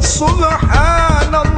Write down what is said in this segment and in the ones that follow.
سبحان الله.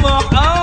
么好